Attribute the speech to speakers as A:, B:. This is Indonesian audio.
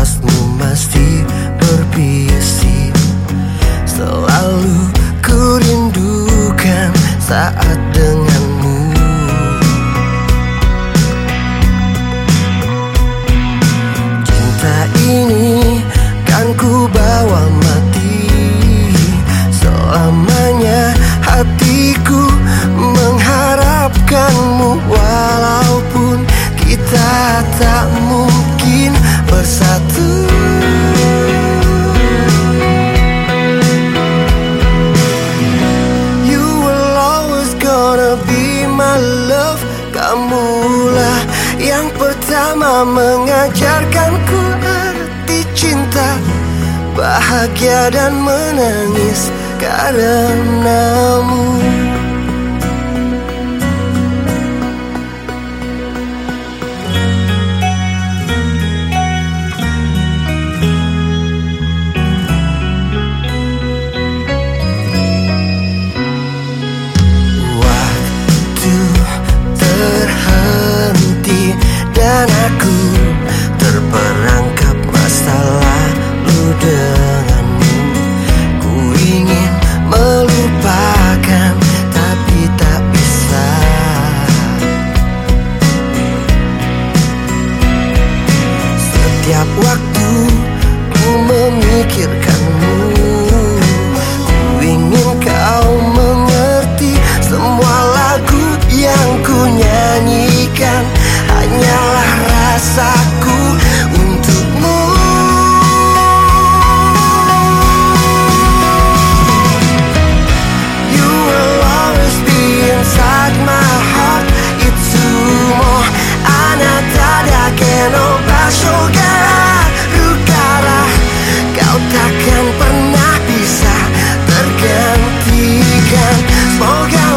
A: napasmu masih berbiasi. Selalu ku rindukan saat denganmu. Cinta ini kan ku bawa mati. Selamanya hatiku mengharapkanmu Walaupun kita tak mungkin bersama mengajarkanku arti cinta Bahagia dan menangis karenamu Setiap waktu ku memikirkanmu. Ku ingin kau mengerti Semua lagu yang ku nyanyikan. Hanyalah rasaku untukmu. You will always be inside my small guy.